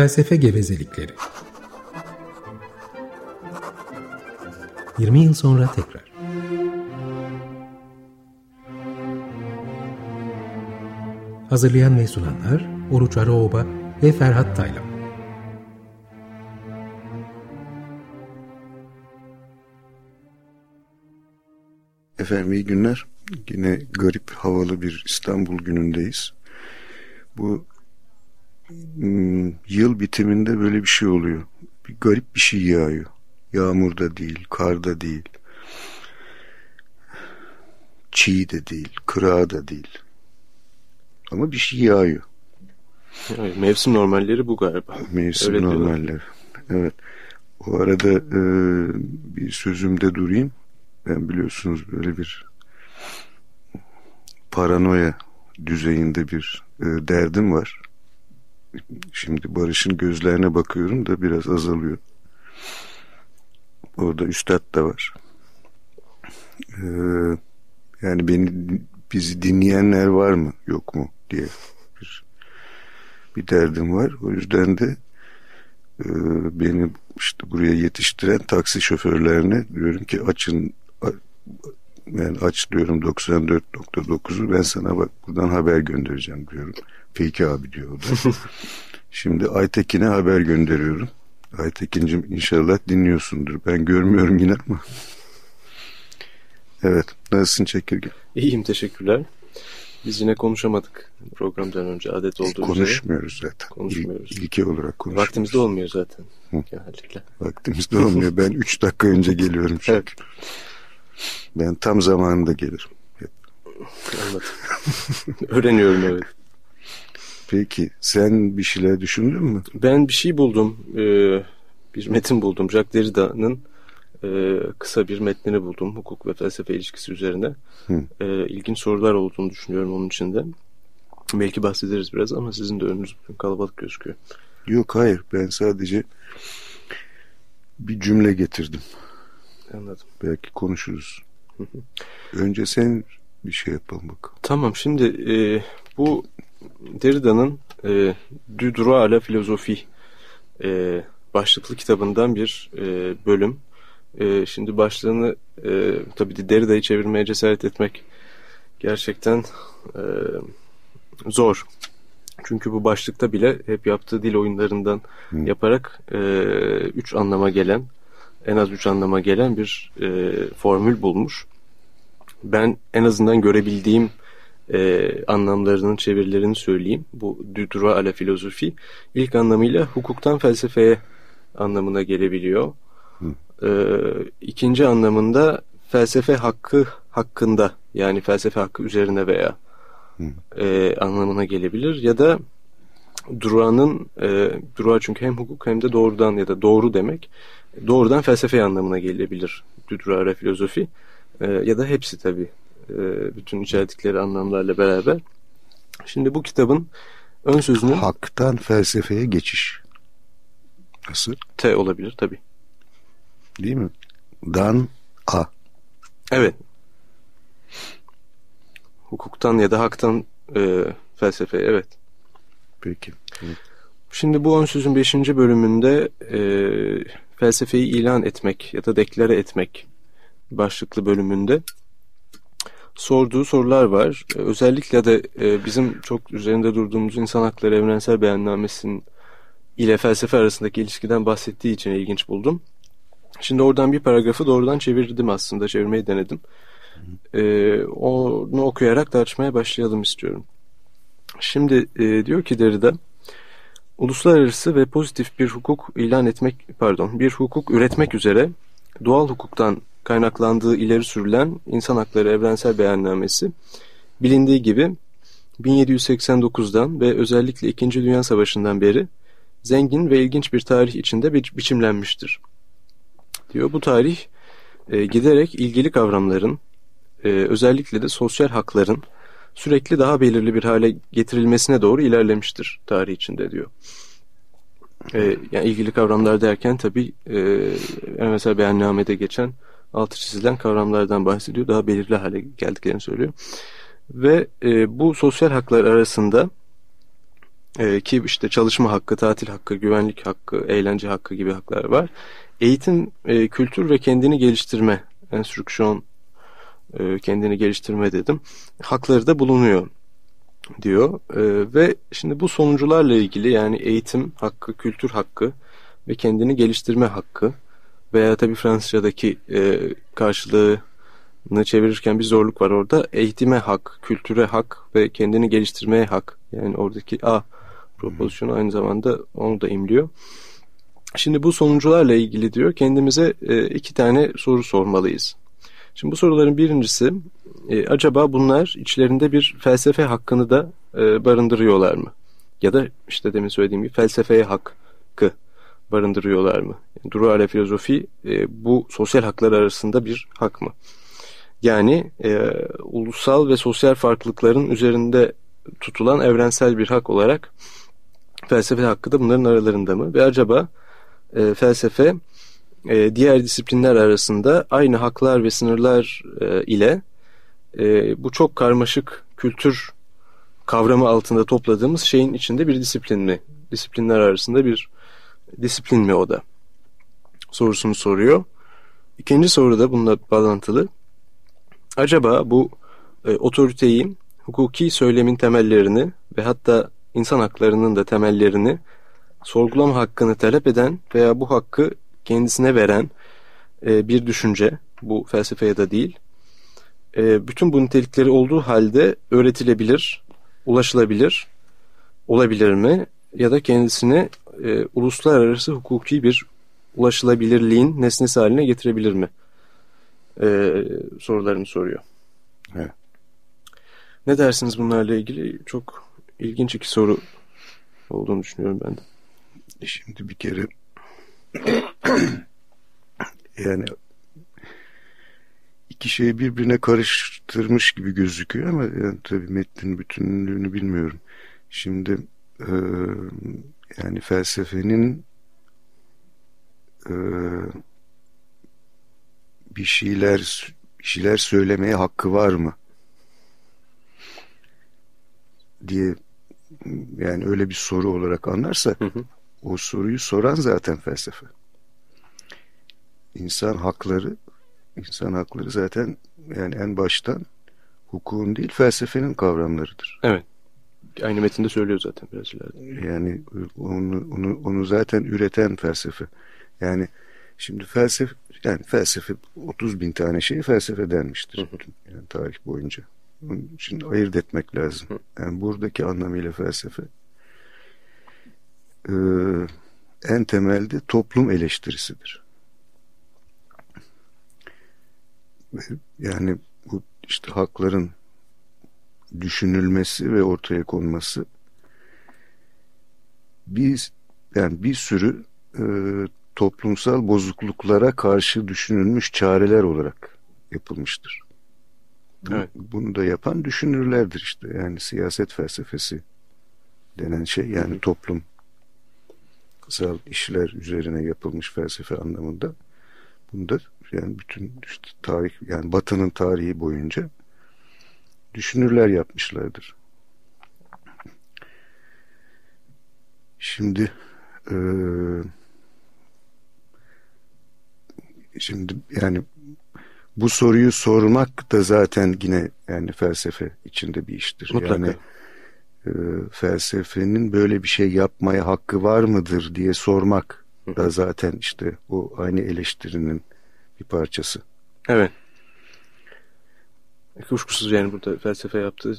Felsefe gevezelikleri 20 yıl sonra tekrar Hazırlayan ve sunanlar Oruç Araoba ve Ferhat Taylan Efendim iyi günler. Yine garip havalı bir İstanbul günündeyiz. Bu yıl bitiminde böyle bir şey oluyor. Bir garip bir şey yağıyor. Yağmur da değil, kar da değil. Çiğ de değil, kırağı da değil. Ama bir şey yağıyor. Evet, mevsim normalleri bu galiba. Mevsim Öyle normalleri. Evet. O arada e, bir sözümde durayım. Ben biliyorsunuz böyle bir paranoya düzeyinde bir e, derdim var. Şimdi Barış'ın gözlerine bakıyorum da biraz azalıyor. Orada üstad da var. Ee, yani beni bizi dinleyenler var mı yok mu diye bir, bir derdim var. O yüzden de e, beni işte buraya yetiştiren taksi şoförlerine diyorum ki açın ben aç diyorum 94.9'u ben sana bak buradan haber göndereceğim diyorum. Peki abi diyor da. Şimdi Aytekin'e haber gönderiyorum. Aytekin'cim inşallah dinliyorsundur. Ben görmüyorum yine ama. Evet. Nasılsın Çekirge? İyiyim teşekkürler. Biz yine konuşamadık programdan önce adet olduğu Konuşmuyoruz üzere. zaten. Konuşmuyoruz. İl, ilke olarak konuşmuyoruz. Vaktimizde olmuyor zaten Hı. genellikle. Vaktimizde olmuyor. Ben 3 dakika önce geliyorum çünkü. evet. Ben tam zamanında gelirim. Anladım. Öğreniyorum evet. Peki sen bir şeyler düşündün mü? Ben bir şey buldum. Ee, bir metin buldum. Jacques Derrida'nın e, kısa bir metnini buldum. Hukuk ve felsefe ilişkisi üzerine. Hı. E, ilginç sorular olduğunu düşünüyorum onun içinde. Belki bahsederiz biraz ama sizin de önünüz kalabalık gözüküyor. Yok hayır ben sadece bir cümle getirdim. Anladım. Belki konuşuruz. Önce sen bir şey yapalım bakalım. Tamam şimdi e, bu Derrida'nın e, Du droit à la philosophie e, başlıklı kitabından bir e, bölüm. E, şimdi başlığını e, tabii Derrida'yı çevirmeye cesaret etmek gerçekten e, zor. Çünkü bu başlıkta bile hep yaptığı dil oyunlarından hmm. yaparak e, üç anlama gelen, en az üç anlama gelen bir e, formül bulmuş. Ben en azından görebildiğim e, anlamlarının çevirilerini söyleyeyim. Bu du droit à la philosophie ilk anlamıyla hukuktan felsefeye anlamına gelebiliyor. E, ikinci anlamında felsefe hakkı hakkında yani felsefe hakkı üzerine veya e, anlamına gelebilir. Ya da Dura'nın e, Dura çünkü hem hukuk hem de doğrudan ya da doğru demek doğrudan felsefe anlamına gelebilir. Dudra filozofi e, ya da hepsi tabi e, bütün içerdikleri anlamlarla beraber. Şimdi bu kitabın ön sözünün haktan felsefeye geçiş. Nasıl? T olabilir tabi. Değil mi? Dan A. Evet hukuktan ya da haktan e, felsefe evet. Peki. Evet. Şimdi bu ön sözün 5. bölümünde e, felsefeyi ilan etmek ya da deklare etmek başlıklı bölümünde sorduğu sorular var. E, özellikle de e, bizim çok üzerinde durduğumuz insan hakları evrensel beyannamesinin ile felsefe arasındaki ilişkiden bahsettiği için ilginç buldum. Şimdi oradan bir paragrafı doğrudan çevirdim aslında, çevirmeyi denedim. E, onu okuyarak tartışmaya başlayalım istiyorum. Şimdi e, diyor ki Derrida, uluslararası ve pozitif bir hukuk ilan etmek, pardon, bir hukuk üretmek üzere doğal hukuktan kaynaklandığı ileri sürülen İnsan Hakları Evrensel Beyannamesi bilindiği gibi 1789'dan ve özellikle 2. Dünya Savaşı'ndan beri zengin ve ilginç bir tarih içinde bi biçimlenmiştir. Diyor bu tarih e, giderek ilgili kavramların e, özellikle de sosyal hakların sürekli daha belirli bir hale getirilmesine doğru ilerlemiştir tarih içinde diyor. E, yani ilgili kavramlar derken tabi e, mesela beyannamede geçen altı çizilen kavramlardan bahsediyor. Daha belirli hale geldiklerini söylüyor. Ve e, bu sosyal haklar arasında E, ki işte çalışma hakkı, tatil hakkı, güvenlik hakkı, eğlence hakkı gibi haklar var. Eğitim, e, kültür ve kendini geliştirme, enstrüksiyon, e, kendini geliştirme dedim. Hakları da bulunuyor diyor. E, ve şimdi bu sonucularla ilgili yani eğitim hakkı, kültür hakkı ve kendini geliştirme hakkı veya tabii Fransızcadaki e, karşılığını çevirirken bir zorluk var orada. Eğitime hak, kültüre hak ve kendini geliştirmeye hak. Yani oradaki A propozisyonu aynı zamanda onu da imliyor. Şimdi bu sonucularla ilgili diyor kendimize e, iki tane soru sormalıyız. Şimdi bu soruların birincisi e, acaba bunlar içlerinde bir felsefe hakkını da e, barındırıyorlar mı? Ya da işte demin söylediğim gibi felsefeye hakkı barındırıyorlar mı? Yani Duru filozofi e, bu sosyal haklar arasında bir hak mı? Yani e, ulusal ve sosyal farklılıkların üzerinde tutulan evrensel bir hak olarak felsefe hakkı da bunların aralarında mı? Ve acaba e, felsefe e, diğer disiplinler arasında aynı haklar ve sınırlar e, ile e, bu çok karmaşık kültür kavramı altında topladığımız şeyin içinde bir disiplin mi? Disiplinler arasında bir disiplin mi o da? Sorusunu soruyor. İkinci soru da bununla bağlantılı. Acaba bu e, otoriteyi, hukuki söylemin temellerini ve hatta insan haklarının da temellerini sorgulama hakkını talep eden veya bu hakkı kendisine veren e, bir düşünce, bu felsefeye de değil, e, bütün bu nitelikleri olduğu halde öğretilebilir, ulaşılabilir, olabilir mi? Ya da kendisini e, uluslararası hukuki bir ulaşılabilirliğin nesnesi haline getirebilir mi? E, sorularını soruyor. Evet. Ne dersiniz bunlarla ilgili? Çok ilginç iki soru olduğunu düşünüyorum ben de. Şimdi bir kere yani iki şeyi birbirine karıştırmış gibi gözüküyor ama yani tabii metnin bütünlüğünü bilmiyorum. Şimdi e, yani felsefenin e, bir şeyler bir şeyler söylemeye hakkı var mı? diye yani öyle bir soru olarak anlarsak hı hı. O soruyu soran zaten felsefe. İnsan hakları insan hakları zaten yani en baştan hukukun değil felsefenin kavramlarıdır. Evet. Aynı metinde söylüyor zaten biraz ileride. Yani onu, onu, onu zaten üreten felsefe. Yani şimdi felsefe yani felsefe 30 bin tane şey felsefe denmiştir. Hı hı. Yani tarih boyunca. Onun için ayırt etmek lazım. Yani buradaki anlamıyla felsefe e, en temelde toplum eleştirisidir. Yani bu işte hakların düşünülmesi ve ortaya konması biz yani bir sürü e, toplumsal bozukluklara karşı düşünülmüş çareler olarak yapılmıştır. Evet. Bunu da yapan düşünürlerdir işte. Yani siyaset felsefesi denen şey yani Hı. Toplumsal işler üzerine yapılmış felsefe anlamında. Bunda yani bütün işte tarih yani Batı'nın tarihi boyunca düşünürler yapmışlardır. Şimdi e, şimdi yani bu soruyu sormak da zaten yine yani felsefe içinde bir iştir. Mutlaka. Yani e, felsefenin böyle bir şey yapmaya hakkı var mıdır diye sormak da zaten işte o aynı eleştirinin bir parçası. Evet. Kuşkusuz yani burada felsefe yaptığı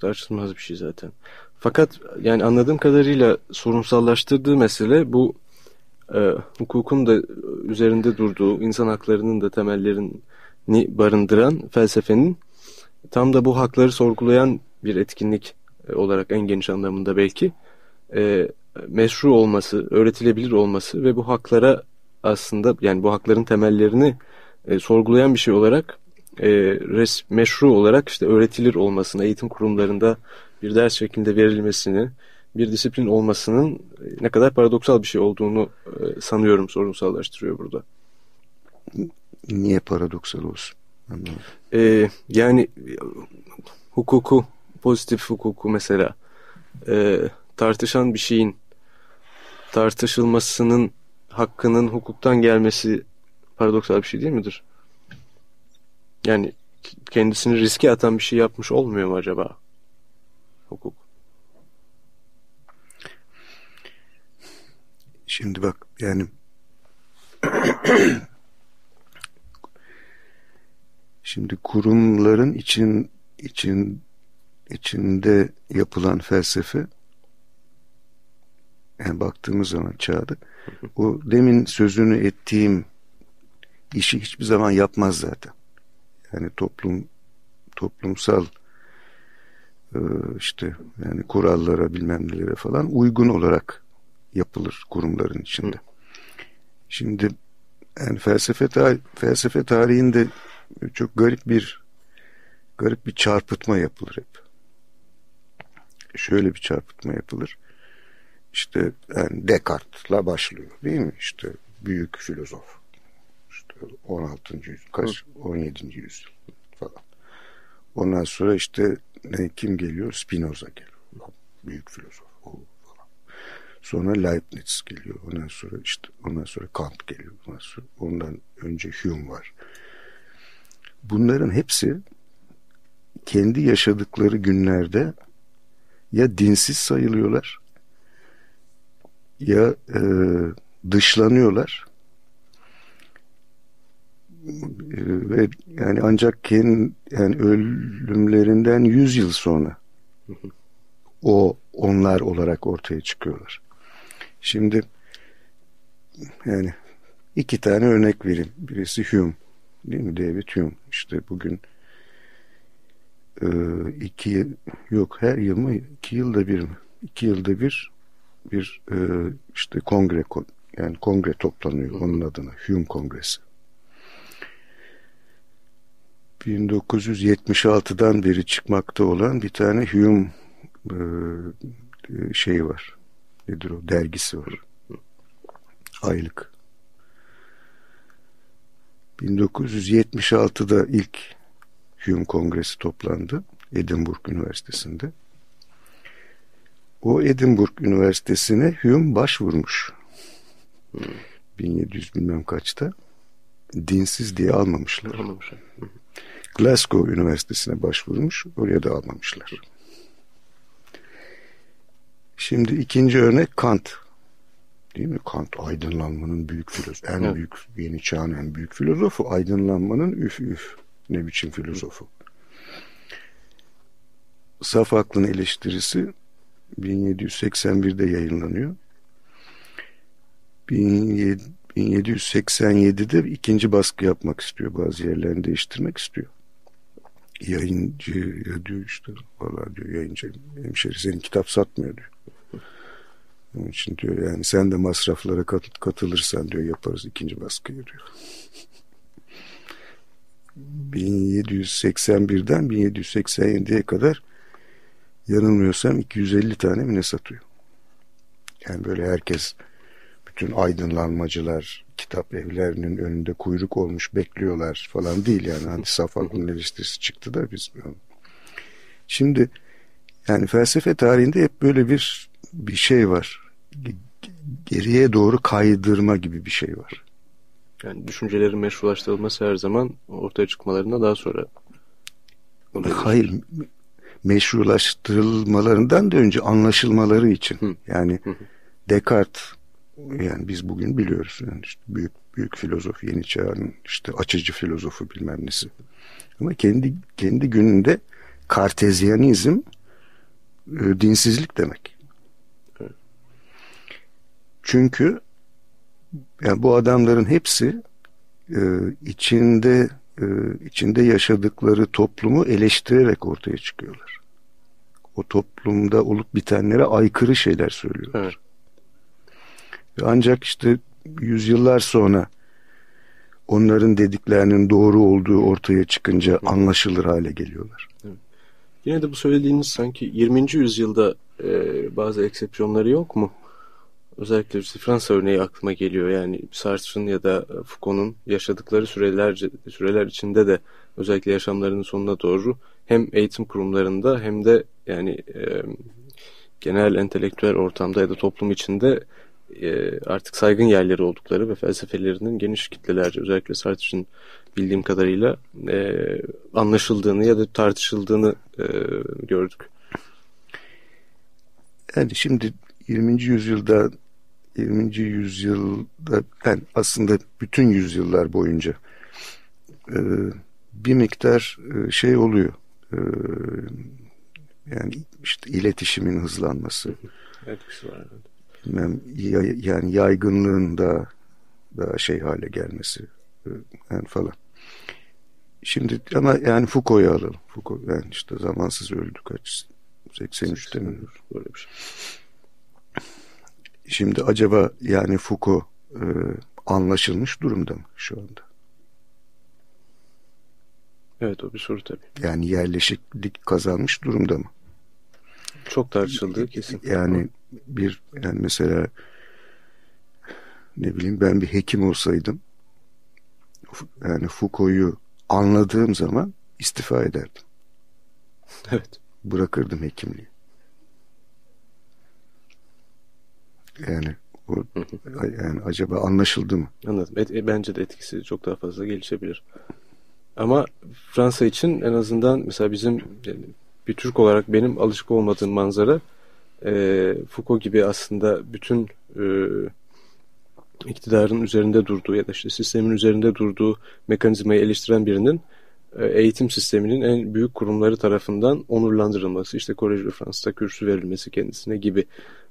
tartışılmaz bir şey zaten. Fakat yani anladığım kadarıyla sorunsallaştırdığı mesele bu e, hukukun da üzerinde durduğu, insan haklarının da temellerini barındıran felsefenin tam da bu hakları sorgulayan bir etkinlik olarak en geniş anlamında belki e, meşru olması, öğretilebilir olması ve bu haklara aslında yani bu hakların temellerini e, sorgulayan bir şey olarak e, res, meşru olarak işte öğretilir olmasını, eğitim kurumlarında bir ders şeklinde verilmesini, bir disiplin olmasının ne kadar paradoksal bir şey olduğunu e, sanıyorum sorunsallaştırıyor burada. Niye paradoksal olsun? E, yani hukuku, pozitif hukuku mesela e, tartışan bir şeyin tartışılmasının hakkının hukuktan gelmesi paradoksal bir şey değil midir? Yani kendisini riske atan bir şey yapmış olmuyor mu acaba hukuk? Şimdi bak yani şimdi kurumların için için içinde yapılan felsefe yani baktığımız zaman çağda o demin sözünü ettiğim işi hiçbir zaman yapmaz zaten. Yani toplum toplumsal e, işte yani kurallara bilmem nelere falan uygun olarak yapılır kurumların içinde. Şimdi yani felsefe tarih, felsefe tarihinde çok garip bir garip bir çarpıtma yapılır hep. Şöyle bir çarpıtma yapılır. İşte yani Descartes'la başlıyor değil mi? İşte büyük filozof. İşte 16. yüzyıl, kaç? 17. yüzyıl falan. Ondan sonra işte ne, kim geliyor? Spinoza geliyor. Büyük filozof. O falan. Sonra Leibniz geliyor. Ondan sonra işte ondan sonra Kant geliyor. Ondan sonra ondan önce Hume var. Bunların hepsi kendi yaşadıkları günlerde ya dinsiz sayılıyorlar ya e, dışlanıyorlar e, ve yani ancak kendi yani ölümlerinden yüz yıl sonra o onlar olarak ortaya çıkıyorlar. Şimdi yani iki tane örnek vereyim. Birisi Hume değil mi? David Hume. İşte bugün e, iki yok her yıl mı? iki yılda bir mi? İki yılda bir bir e, işte kongre yani kongre toplanıyor onun adına Hume Kongresi. 1976'dan beri çıkmakta olan bir tane Hume e, şey var. Nedir o? Dergisi var. Aylık. 1976'da ilk Hume Kongresi toplandı. Edinburgh Üniversitesi'nde. O Edinburgh Üniversitesi'ne Hume başvurmuş. Hmm. 1700 bilmem kaçta. Dinsiz diye almamışlar. Almamışlar. Glasgow Üniversitesi'ne başvurmuş. Oraya da almamışlar. Şimdi ikinci örnek Kant. Değil mi? Kant aydınlanmanın büyük filozofu. En evet. büyük yeni çağın en büyük filozofu. Aydınlanmanın üf üf. Ne biçim filozofu. Saf aklın eleştirisi 1781'de yayınlanıyor. 1787'de ikinci baskı yapmak istiyor. Bazı yerlerini değiştirmek istiyor. Yayıncı ya diyor işte valla diyor yayıncı hemşeri senin kitap satmıyor diyor. Onun için diyor yani sen de masraflara kat, katılırsan diyor yaparız ikinci baskıyı diyor. 1781'den 1787'ye kadar yanılmıyorsam 250 tane mi ne satıyor? Yani böyle herkes bütün aydınlanmacılar kitap evlerinin önünde kuyruk olmuş bekliyorlar falan değil yani. Hani saf aklın eleştirisi çıktı da biz. Şimdi yani felsefe tarihinde hep böyle bir bir şey var. Geriye doğru kaydırma gibi bir şey var. Yani düşüncelerin meşrulaştırılması her zaman ortaya çıkmalarına daha sonra Hayır meşrulaştırılmalarından da önce anlaşılmaları için. Hı. Yani hı. Descartes yani biz bugün biliyoruz yani işte büyük büyük filozof yeni çağın işte açıcı filozofu bilmem nesi. Ama kendi kendi gününde kartezyanizm e, dinsizlik demek. Çünkü yani bu adamların hepsi e, içinde e, içinde yaşadıkları toplumu eleştirerek ortaya çıkıyorlar. O toplumda olup bitenlere aykırı şeyler söylüyorlar. Evet. Ancak işte yüzyıllar sonra onların dediklerinin doğru olduğu ortaya çıkınca anlaşılır hale geliyorlar. Evet. Yine de bu söylediğiniz sanki 20. yüzyılda e, bazı eksepsiyonları yok mu? Özellikle işte Fransa örneği aklıma geliyor. Yani Sartre'ın ya da Foucault'un yaşadıkları süreler, süreler içinde de özellikle yaşamlarının sonuna doğru hem eğitim kurumlarında hem de yani e, genel entelektüel ortamda ya da toplum içinde e, artık saygın yerleri oldukları ve felsefelerinin geniş kitlelerce özellikle Sartre'ın bildiğim kadarıyla e, anlaşıldığını ya da tartışıldığını e, gördük. Yani şimdi 20. yüzyılda 20. yüzyılda yani aslında bütün yüzyıllar boyunca e, bir miktar e, şey oluyor. E, yani işte iletişimin hızlanması. Etkisi var. Evet. Bilmem, yani yaygınlığın da daha şey hale gelmesi e, yani falan. Şimdi ama yani Foucault'u alalım. Foucault yani işte zamansız öldü kaç 83'te mi? Böyle bir şey. Şimdi acaba yani Foucault e, anlaşılmış durumda mı şu anda? Evet o bir soru tabii. Yani yerleşiklik kazanmış durumda mı? Çok tartışıldığı kesin. Yani bir yani mesela ne bileyim ben bir hekim olsaydım yani Foucault'u anladığım zaman istifa ederdim. Evet. Bırakırdım hekimliği. Yani o, yani acaba anlaşıldı mı? Anladım. Et, e, bence de etkisi çok daha fazla gelişebilir. Ama Fransa için en azından mesela bizim yani bir Türk olarak benim alışık olmadığım manzara e, Foucault gibi aslında bütün e, iktidarın üzerinde durduğu ya da işte sistemin üzerinde durduğu mekanizmayı eleştiren birinin eğitim sisteminin en büyük kurumları tarafından onurlandırılması, işte Kolej de Fransa'da kürsü verilmesi kendisine gibi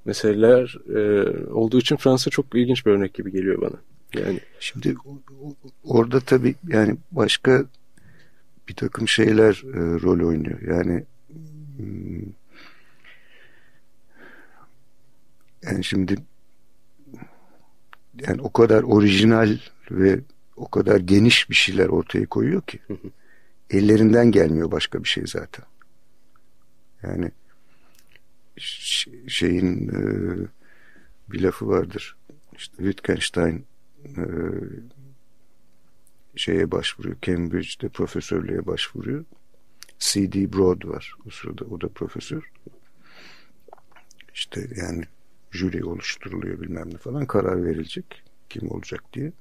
meseleler e, olduğu için Fransa çok ilginç bir örnek gibi geliyor bana. Yani şimdi orada tabii yani başka bir takım şeyler e, rol oynuyor. Yani hmm, yani şimdi yani o kadar orijinal ve o kadar geniş bir şeyler ortaya koyuyor ki ellerinden gelmiyor başka bir şey zaten. Yani şeyin e, bir lafı vardır. İşte Wittgenstein e, şeye başvuruyor. Cambridge'de profesörlüğe başvuruyor. C.D. Broad var. O sırada o da profesör. İşte yani jüri oluşturuluyor bilmem ne falan karar verilecek kim olacak diye.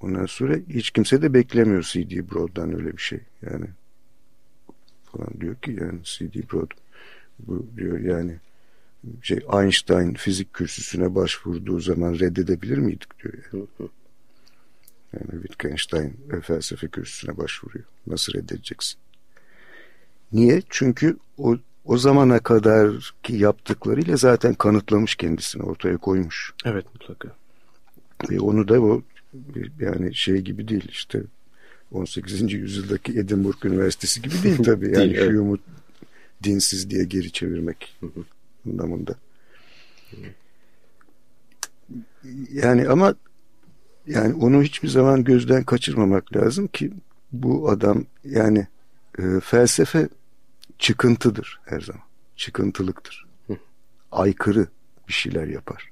Ondan sonra hiç kimse de beklemiyor C.D. Broad'dan öyle bir şey. Yani falan diyor ki yani C.D. Broad bu diyor yani şey Einstein fizik kürsüsüne başvurduğu zaman reddedebilir miydik diyor yani. Yani Wittgenstein felsefe kürsüsüne başvuruyor. Nasıl reddedeceksin? Niye? Çünkü o o zamana kadar ki yaptıklarıyla zaten kanıtlamış kendisini ortaya koymuş. Evet mutlaka. Ve onu da o yani şey gibi değil işte 18. yüzyıldaki Edinburgh Üniversitesi gibi değil tabii. Yani değil, evet. Hume'u dinsiz diye geri çevirmek anlamında. Yani ama yani onu hiçbir zaman gözden kaçırmamak lazım ki bu adam yani e, felsefe çıkıntıdır her zaman. Çıkıntılıktır. Aykırı bir şeyler yapar.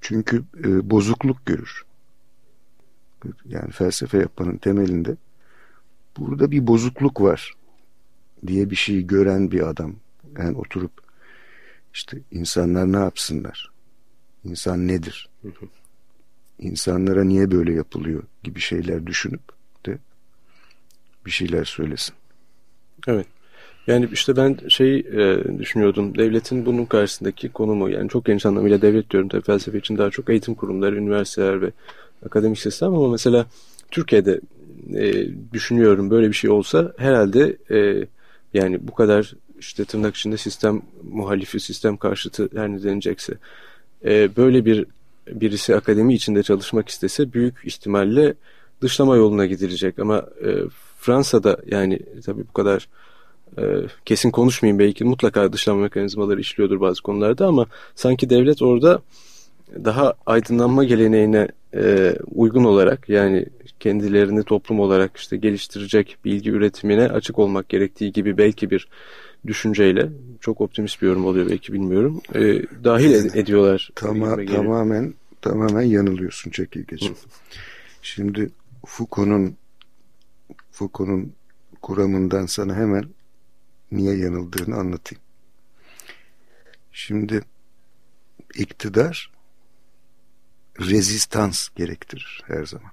Çünkü e, bozukluk görür. Yani felsefe yapmanın temelinde burada bir bozukluk var diye bir şeyi gören bir adam. Yani oturup işte insanlar ne yapsınlar? İnsan nedir? İnsanlara niye böyle yapılıyor gibi şeyler düşünüp de bir şeyler söylesin. Evet. Yani işte ben şey e, düşünüyordum. Devletin bunun karşısındaki konumu yani çok geniş anlamıyla devlet diyorum tabii felsefe için daha çok eğitim kurumları, üniversiteler ve akademik sistem ama mesela Türkiye'de e, düşünüyorum böyle bir şey olsa herhalde e, yani bu kadar işte tırnak içinde sistem muhalifi, sistem karşıtı her ne denecekse e, böyle bir birisi akademi içinde çalışmak istese büyük ihtimalle dışlama yoluna gidilecek ama e, Fransa'da yani tabii bu kadar kesin konuşmayayım belki mutlaka dışlama mekanizmaları işliyordur bazı konularda ama sanki devlet orada daha aydınlanma geleneğine e, uygun olarak yani kendilerini toplum olarak işte geliştirecek bilgi üretimine açık olmak gerektiği gibi belki bir düşünceyle çok optimist bir yorum oluyor belki bilmiyorum e, dahil ed ediyorlar. Tama tamamen tamamen yanılıyorsun çekilgeciğim. Şimdi Foucault'un Foucault'un kuramından sana hemen niye yanıldığını anlatayım. Şimdi iktidar rezistans gerektirir her zaman.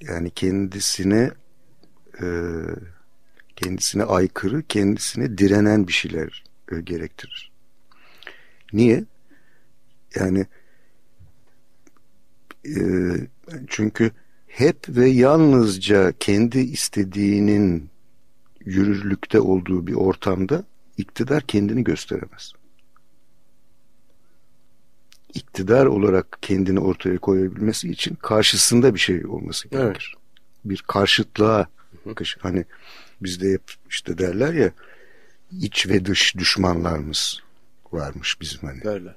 Yani kendisine e, kendisine aykırı, kendisine direnen bir şeyler e, gerektirir. Niye? Yani e, çünkü hep ve yalnızca kendi istediğinin yürürlükte olduğu bir ortamda iktidar kendini gösteremez. İktidar olarak kendini ortaya koyabilmesi için karşısında bir şey olması gerekir. Evet. Bir karşıtlığa hani bizde hep işte derler ya iç ve dış düşmanlarımız varmış bizim hani. Derler.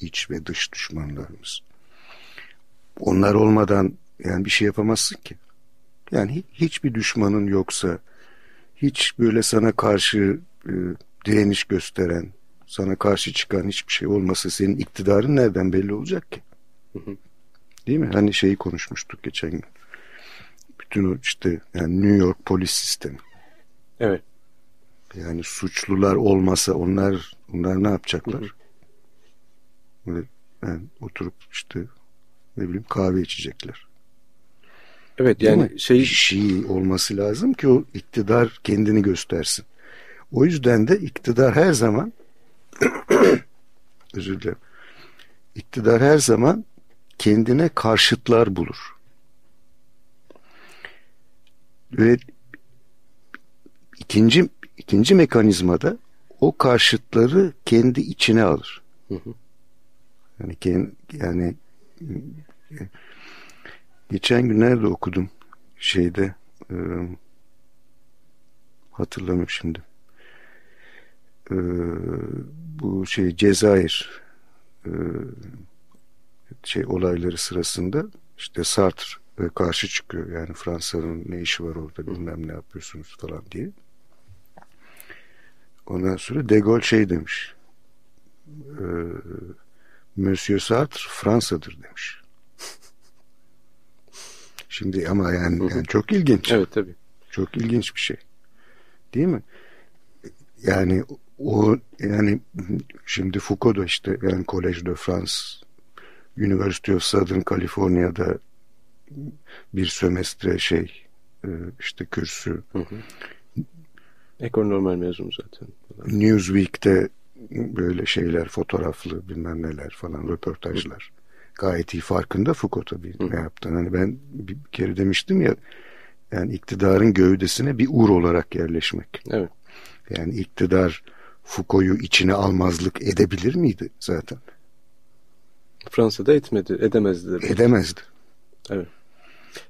İç ve dış düşmanlarımız. Onlar olmadan yani bir şey yapamazsın ki. Yani hiçbir düşmanın yoksa hiç böyle sana karşı e, direniş gösteren, sana karşı çıkan hiçbir şey olmasa senin iktidarın nereden belli olacak ki? Değil mi? Hani şeyi konuşmuştuk geçen gün. Bütün o işte yani New York polis sistemi. Evet. Yani suçlular olmasa onlar onlar ne yapacaklar? Böyle yani oturup işte ne bileyim kahve içecekler. Evet yani şey bir şey olması lazım ki o iktidar kendini göstersin. O yüzden de iktidar her zaman özür dilerim. İktidar her zaman kendine karşıtlar bulur. Ve ikinci ikinci mekanizmada o karşıtları kendi içine alır. Hı hı. Yani kendi, yani geçen günlerde okudum şeyde e, hatırlamıyorum şimdi. E, bu şey Cezayir e, şey olayları sırasında işte Sartre karşı çıkıyor. Yani Fransa'nın ne işi var orada bilmem ne yapıyorsunuz falan diye. Ondan sonra De Gaulle şey demiş. E, Monsieur Sartre Fransa'dır demiş. Şimdi ama yani, yani çok ilginç. Evet tabii. Çok ilginç bir şey. Değil mi? Yani o yani şimdi Foucault da işte yani Collège de France University of Southern California'da bir sömestre şey e, işte kürsü. Hı hı. Mezunu zaten. Newsweek'te böyle şeyler fotoğraflı bilmem neler falan röportajlar. Gayet iyi farkında Foucault tabii Hı. ne yaptığını. Hani ben bir kere demiştim ya yani iktidarın gövdesine bir ur olarak yerleşmek. Evet. Yani iktidar Foucault'u içine almazlık edebilir miydi zaten? Fransa'da etmedi, edemezdi. De edemezdi. Evet.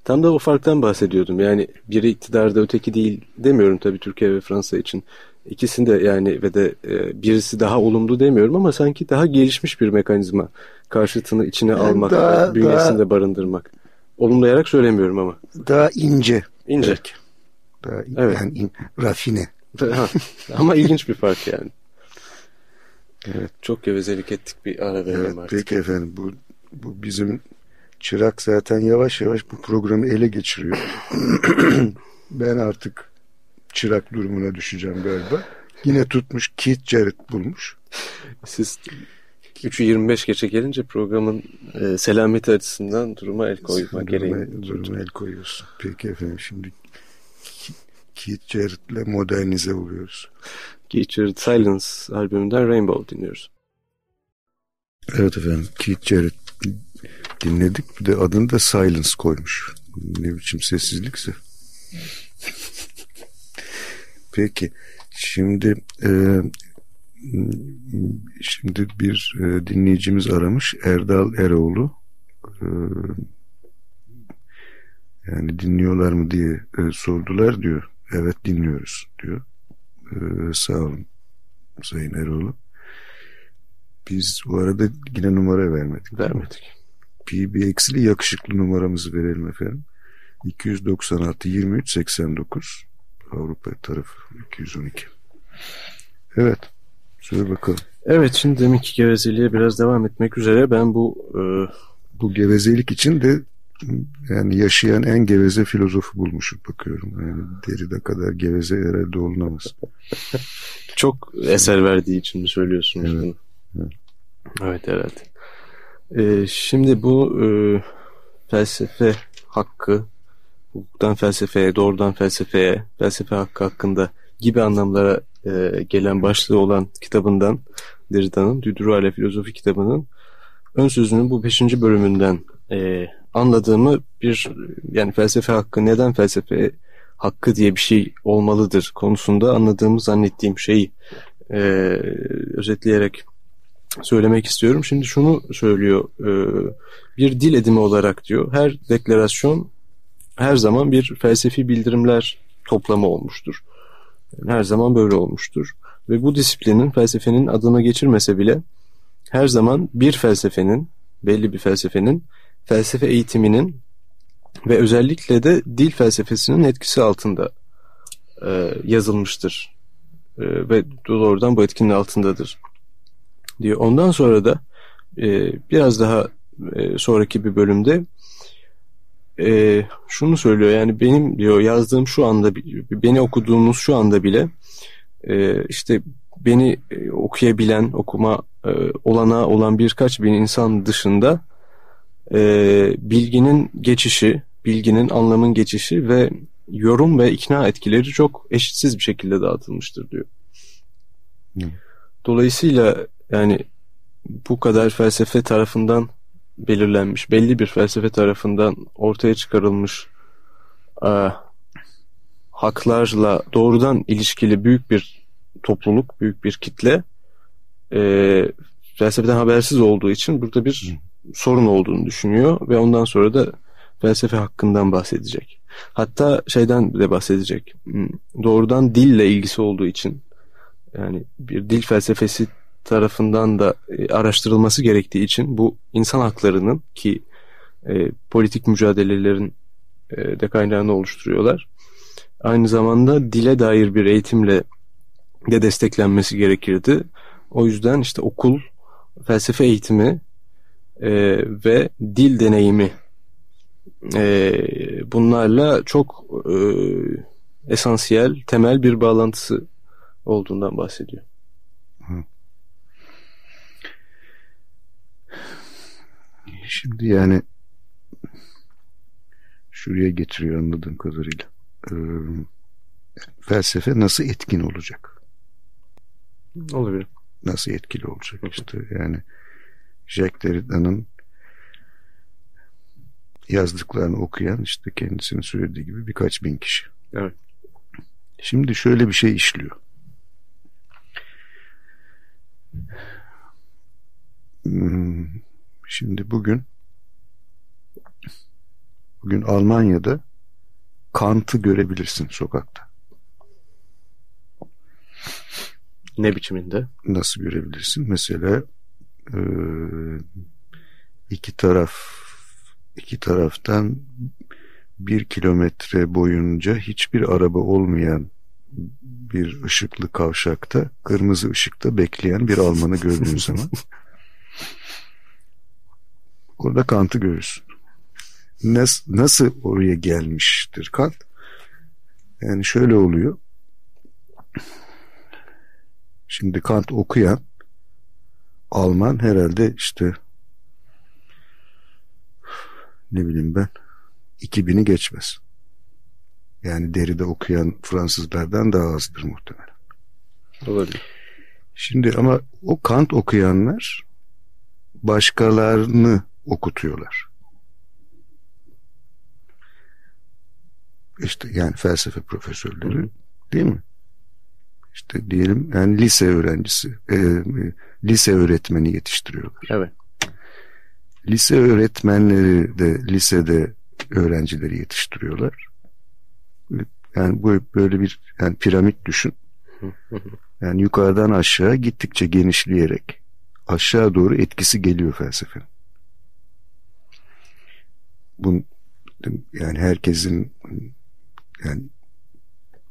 Tam da o farktan bahsediyordum. Yani biri iktidarda öteki değil demiyorum tabii Türkiye ve Fransa için. İkisinde yani ve de e, birisi daha olumlu demiyorum ama sanki daha gelişmiş bir mekanizma. Karşıtını içine yani almak, daha, bünyesinde daha, barındırmak. Olumlayarak söylemiyorum ama. Daha ince. İnce. Belki. Daha evet. yani in, rafine. ama ilginç bir fark yani. Evet. Çok gevezelik ettik bir ara verelim evet, artık. Peki efendim bu, bu bizim çırak zaten yavaş yavaş bu programı ele geçiriyor. ben artık çırak durumuna düşeceğim galiba. Yine tutmuş Keith Jarrett bulmuş. Siz 3'ü 25 geçe gelince programın e, selameti açısından duruma el koyma gereği. Duruma el koyuyorsun. Peki efendim şimdi Keith Jarrett'le modernize oluyoruz. Keith Jarrett Silence albümünden Rainbow dinliyoruz. Evet efendim Keith Jarrett dinledik. Bir de adını da Silence koymuş. Ne biçim sessizlikse. Peki. Şimdi e, şimdi bir e, dinleyicimiz aramış. Erdal Eroğlu. E, yani dinliyorlar mı diye e, sordular diyor. Evet dinliyoruz diyor. E, sağ olun Sayın Eroğlu. Biz bu arada yine numara vermedik. Vermedik. PBX'li yakışıklı numaramızı verelim efendim. 296 23 89 Avrupa tarafı 212. Evet. Söyle bakalım. Evet şimdi deminki gevezeliğe biraz devam etmek üzere ben bu e... bu gevezelik için de yani yaşayan en geveze filozofu bulmuşum bakıyorum. Yani Derrida kadar geveze herhalde olunamaz. Çok eser verdiği için mi söylüyorsunuz Evet. bunu? Evet herhalde. Ee, şimdi bu e, felsefe hakkı, hukuktan felsefeye, doğrudan felsefeye, felsefe hakkı hakkında gibi anlamlara e, gelen başlığı olan kitabından Derrida'nın Diderot ile Filozofi kitabının ön sözünün bu beşinci bölümünden e, anladığımı bir yani felsefe hakkı neden felsefe hakkı diye bir şey olmalıdır konusunda anladığımı zannettiğim şeyi e, özetleyerek söylemek istiyorum. Şimdi şunu söylüyor e, bir dil edimi olarak diyor her deklarasyon her zaman bir felsefi bildirimler toplamı olmuştur. Yani her zaman böyle olmuştur. Ve bu disiplinin felsefenin adını geçirmese bile her zaman bir felsefenin, belli bir felsefenin felsefe eğitiminin ve özellikle de dil felsefesinin etkisi altında e, yazılmıştır. E, ve doğrudan bu etkinin altındadır diyor. Ondan sonra da e, biraz daha e, sonraki bir bölümde e, şunu söylüyor yani benim diyor yazdığım şu anda beni okuduğunuz şu anda bile e, işte beni e, okuyabilen okuma e, olanağı olan birkaç bin insan dışında e, bilginin geçişi bilginin anlamın geçişi ve yorum ve ikna etkileri çok eşitsiz bir şekilde dağıtılmıştır diyor. Dolayısıyla yani bu kadar felsefe tarafından belirlenmiş, belli bir felsefe tarafından ortaya çıkarılmış e, haklarla doğrudan ilişkili büyük bir topluluk, büyük bir kitle e, felsefeden habersiz olduğu için burada bir sorun olduğunu düşünüyor ve ondan sonra da felsefe hakkından bahsedecek. Hatta şeyden de bahsedecek. Hmm, Doğrudan dille ilgisi olduğu için yani bir dil felsefesi tarafından da e, araştırılması gerektiği için bu insan haklarının ki e, politik mücadelelerin e, de kaynağını oluşturuyorlar. Aynı zamanda dile dair bir eğitimle de desteklenmesi gerekirdi. O yüzden işte okul, felsefe eğitimi e, ve dil deneyimi e, bunlarla çok e, esansiyel, temel bir bağlantısı olduğundan bahsediyor. Şimdi yani şuraya getiriyor anladığım kadarıyla. Ee, felsefe nasıl etkin olacak? Olabilir. Nasıl etkili olacak işte yani Jacques Derrida'nın yazdıklarını okuyan işte kendisinin söylediği gibi birkaç bin kişi. Evet. Şimdi şöyle bir şey işliyor. Hmm, Şimdi bugün bugün Almanya'da Kant'ı görebilirsin sokakta. Ne biçiminde? Nasıl görebilirsin? Mesela e, iki taraf iki taraftan bir kilometre boyunca hiçbir araba olmayan bir ışıklı kavşakta kırmızı ışıkta bekleyen bir Almanı gördüğün zaman orada Kant'ı görürsün. Nasıl, nasıl oraya gelmiştir Kant? Yani şöyle oluyor. Şimdi Kant okuyan Alman herhalde işte ne bileyim ben 2000'i geçmez. Yani deride okuyan Fransızlardan daha azdır muhtemelen. Olabilir. Şimdi ama o Kant okuyanlar başkalarını okutuyorlar. İşte yani felsefe profesörleri değil mi? İşte diyelim yani lise öğrencisi, e, e, lise öğretmeni yetiştiriyorlar. Evet. Lise öğretmenleri de lisede öğrencileri yetiştiriyorlar. Yani bu böyle bir yani piramit düşün. Yani yukarıdan aşağı gittikçe genişleyerek aşağı doğru etkisi geliyor felsefenin. Bun, yani herkesin yani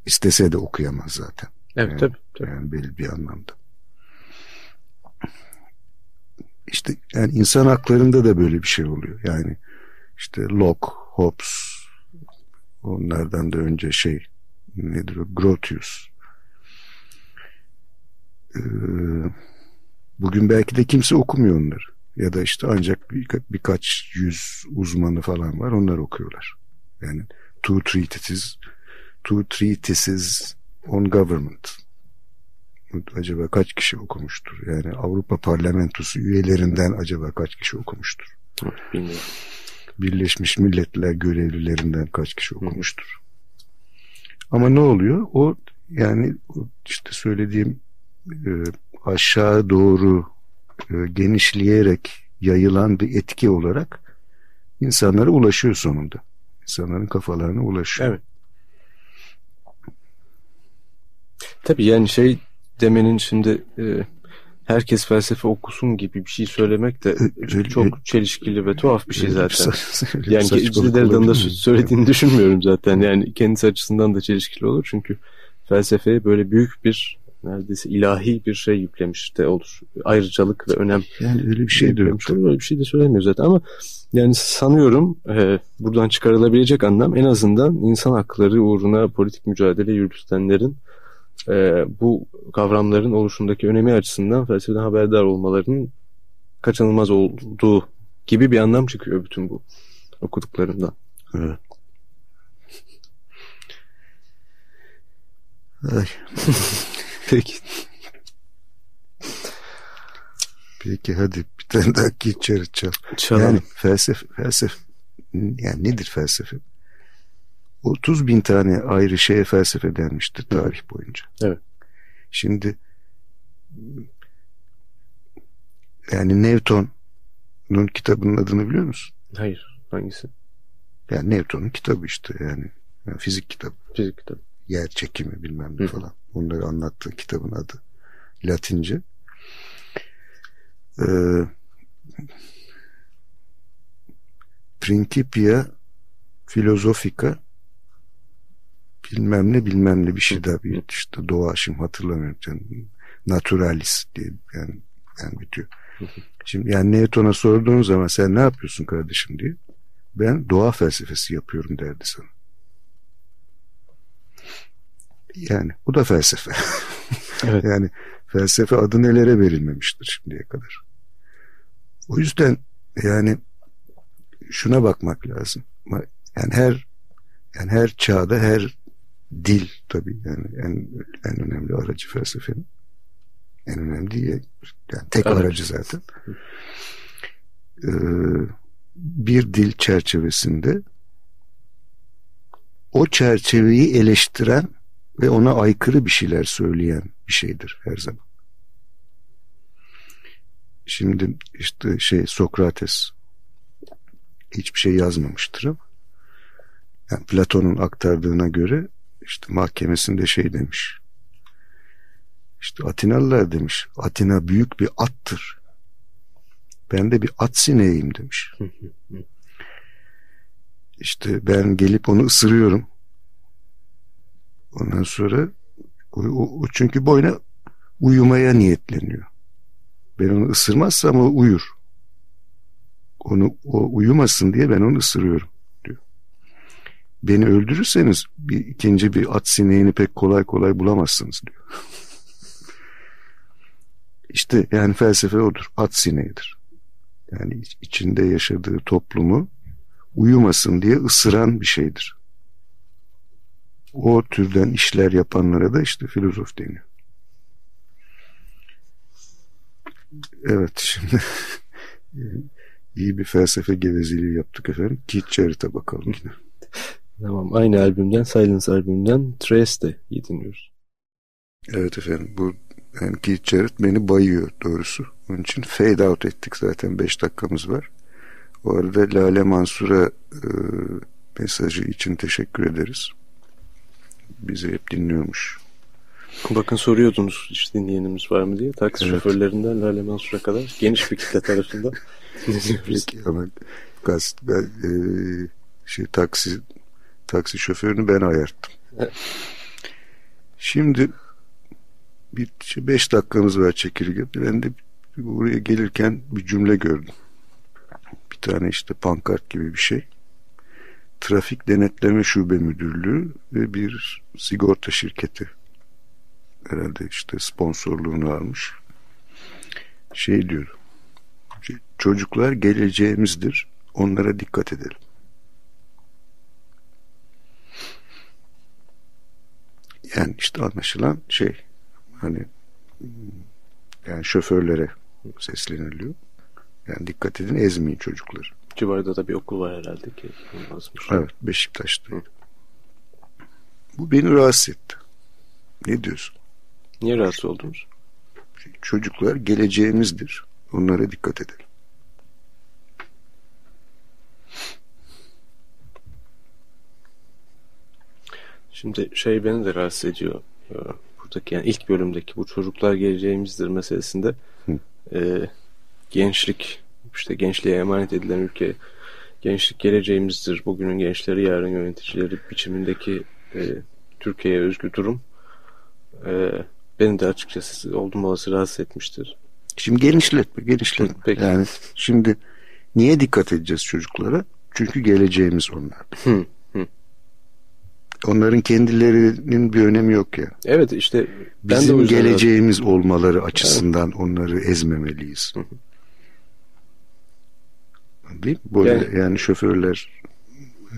istese de okuyamaz zaten. Evet Yani- tabii. tabii. Yani belli bir anlamda. İşte yani insan haklarında da böyle bir şey oluyor. Yani işte Locke, Hobbes, onlardan da önce şey nedir o? Grotius. Ee, bugün belki de kimse okumuyor onları. Ya da işte ancak bir, birkaç yüz uzmanı falan var. Onlar okuyorlar. Yani two treatises, two treatises on government. Acaba kaç kişi okumuştur? Yani Avrupa Parlamentosu üyelerinden acaba kaç kişi okumuştur? Bilmiyorum. Birleşmiş Milletler görevlilerinden kaç kişi okumuştur? Ama ne oluyor? O yani işte söylediğim e, aşağı doğru e, genişleyerek yayılan bir etki olarak insanlara ulaşıyor sonunda. İnsanların kafalarına ulaşıyor. Evet. Tabii yani şey demenin şimdi e, herkes felsefe okusun gibi bir şey söylemek de öyle, çok öyle, çelişkili ve tuhaf bir şey zaten. Öyle yani Derrida'nın da söylediğini düşünmüyorum zaten. Yani kendisi açısından da çelişkili olur çünkü felsefeye böyle büyük bir neredeyse ilahi bir şey yüklemiş de olur. Ayrıcalık ve önem. Yani öyle bir şey de yok. Öyle bir şey de söylemiyor zaten ama yani sanıyorum e, buradan çıkarılabilecek anlam en azından insan hakları uğruna politik mücadele yürütenlerin e, bu kavramların oluşumdaki önemi açısından felsefeden haberdar olmalarının kaçınılmaz olduğu gibi bir anlam çıkıyor bütün bu okuduklarımdan. Evet. Ay. Peki. Peki hadi bir tane daha geçer çal. Çalalım. Yani felsefe, felsefe yani nedir felsefe? 30 bin tane ayrı şeye felsefe denmiştir tarih boyunca. Evet. Şimdi yani Newton'un kitabının adını biliyor musun? Hayır. Hangisi? Yani Newton'un kitabı işte yani. yani fizik kitabı. Fizik kitabı. Yer çekimi bilmem ne falan. Onları anlattığı kitabın adı. Latince. Ee, Principia Philosophica bilmem ne bilmem ne bir şey daha bir işte doğa şimdi hatırlamıyorum yani naturalis diye yani, yani bitiyor. Şimdi yani Newton'a sorduğun zaman sen ne yapıyorsun kardeşim diye ben doğa felsefesi yapıyorum derdi sana. Yani bu da felsefe. Evet. yani felsefe adı nelere verilmemiştir şimdiye kadar. O yüzden yani şuna bakmak lazım. Yani her yani her çağda her dil tabii yani en, en önemli aracı felsefenin. En önemli değil. Yani tek evet. aracı zaten. Ee, bir dil çerçevesinde o çerçeveyi eleştiren ve ona aykırı bir şeyler söyleyen bir şeydir her zaman. Şimdi işte şey Sokrates hiçbir şey yazmamıştır ama yani Platon'un aktardığına göre işte mahkemesinde şey demiş. İşte Atinalılar demiş. Atina büyük bir attır. Ben de bir at sineğiyim demiş. İşte ben gelip onu ısırıyorum. Ondan sonra o, o, çünkü boyuna uyumaya niyetleniyor. Ben onu ısırmazsam o uyur. Onu o uyumasın diye ben onu ısırıyorum beni öldürürseniz bir ikinci bir at sineğini pek kolay kolay bulamazsınız diyor. İşte yani felsefe odur. At sineğidir. Yani içinde yaşadığı toplumu uyumasın diye ısıran bir şeydir. O türden işler yapanlara da işte filozof deniyor. Evet şimdi iyi bir felsefe gevezeliği yaptık efendim. Keith Jarrett'a bakalım yine. Tamam aynı albümden Silence albümünden Trieste'yi dinliyoruz. Evet efendim bu yani Keith Jarrett beni bayıyor doğrusu. Onun için fade out ettik zaten 5 dakikamız var. O arada Lale Mansur'a e, mesajı için teşekkür ederiz. Bizi hep dinliyormuş. Bakın soruyordunuz hiç dinleyenimiz var mı diye. Taksi evet. şoförlerinden Lale Mansur'a kadar geniş bir kitle tarafından Peki ama gaz, ben, e, şey, taksi Taksi şoförünü ben ayarttım. Şimdi bir beş dakikamız var çekirge. Ben de buraya gelirken bir cümle gördüm. bir tane işte pankart gibi bir şey. Trafik Denetleme Şube Müdürlüğü ve bir sigorta şirketi herhalde işte sponsorluğunu almış. Şey diyor. Çocuklar geleceğimizdir. Onlara dikkat edelim. Yani işte anlaşılan şey hani yani şoförlere sesleniliyor. Yani dikkat edin ezmeyin çocukları. Civarda da bir okul var herhalde ki. Evet Beşiktaş'ta. Hı. Bu beni rahatsız etti. Ne diyorsun? Niye rahatsız oldunuz? Çocuklar geleceğimizdir. Onlara dikkat edelim. Şimdi şey beni de rahatsız ediyor. Ee, buradaki yani ilk bölümdeki bu çocuklar geleceğimizdir meselesinde e, gençlik işte gençliğe emanet edilen ülke gençlik geleceğimizdir. Bugünün gençleri yarın yöneticileri biçimindeki e, Türkiye'ye özgü durum e, beni de açıkçası oldum olası rahatsız etmiştir. Şimdi genişletme, genişletme. Peki. Yani şimdi niye dikkat edeceğiz çocuklara? Çünkü geleceğimiz onlar. Hı, hı. Onların kendilerinin bir önemi yok ya. Evet işte bizim geleceğimiz olmaları açısından evet. onları ezmemeliyiz. Hı hı. Değil mi? Böyle yani, yani şoförler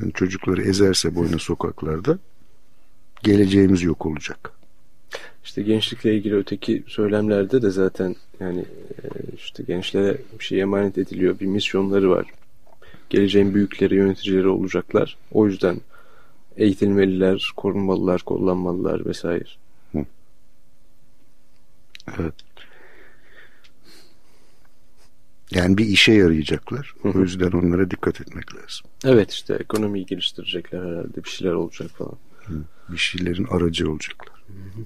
yani çocukları ezerse boyuna sokaklarda geleceğimiz yok olacak. İşte gençlikle ilgili öteki söylemlerde de zaten yani e, işte gençlere bir şey emanet ediliyor. Bir misyonları var. Geleceğin büyükleri, yöneticileri olacaklar. O yüzden eğitilmeliler, korunmalılar, kullanmalılar vesaire. Hı. Evet. Yani bir işe yarayacaklar. Hı hı. O yüzden onlara dikkat etmek lazım. Evet işte ekonomiyi geliştirecekler herhalde. Bir şeyler olacak falan. Hı. Bir şeylerin aracı olacaklar. Hı hı.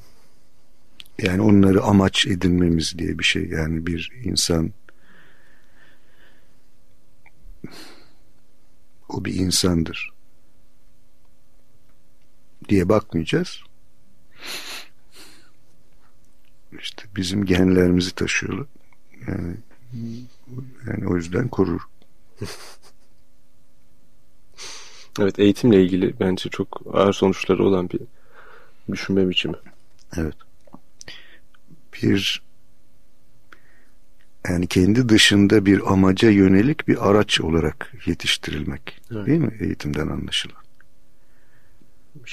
Yani onları amaç edinmemiz diye bir şey. Yani bir insan o bir insandır diye bakmayacağız. İşte bizim genlerimizi taşıyorlar. Yani yani o yüzden korur. evet eğitimle ilgili bence çok ağır sonuçları olan bir düşünme biçimi. Evet bir yani kendi dışında bir amaca yönelik bir araç olarak yetiştirilmek. Evet. Değil mi? Eğitimden anlaşılan.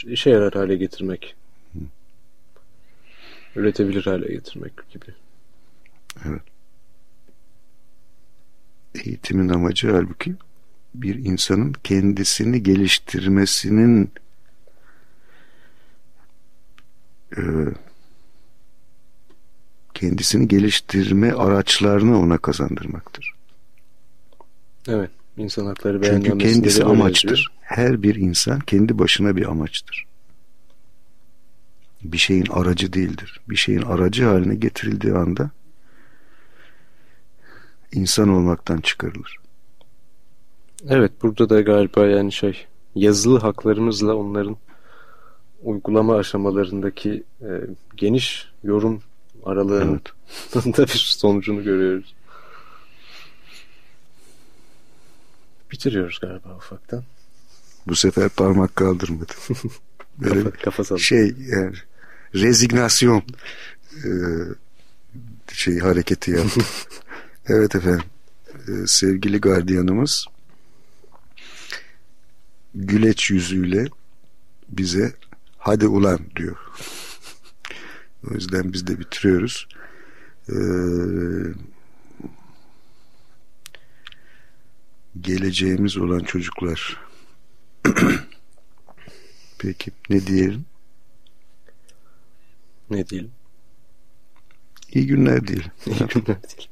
İşe yarar hale getirmek. Hı. Üretebilir hale getirmek gibi. Evet. Eğitimin amacı halbuki bir insanın kendisini geliştirmesinin e, kendisini geliştirme araçlarını ona kazandırmaktır. Evet. insan hakları Çünkü kendisi amaçtır. Yazıyor. Her bir insan kendi başına bir amaçtır. Bir şeyin aracı değildir. Bir şeyin aracı haline getirildiği anda insan olmaktan çıkarılır. Evet burada da galiba yani şey yazılı haklarımızla onların uygulama aşamalarındaki e, geniş yorum aralığın evet. da bir sonucunu görüyoruz. Bitiriyoruz galiba ufaktan. Bu sefer parmak kaldırmadı. Böyle kafa, kafa şey yani rezignasyon e, şey hareketi yaptı. evet efendim. E, sevgili gardiyanımız güleç yüzüyle bize hadi ulan diyor. O yüzden biz de bitiriyoruz. Ee, geleceğimiz olan çocuklar. Peki ne diyelim? Ne diyelim? İyi günler diyelim. İyi günler diyelim.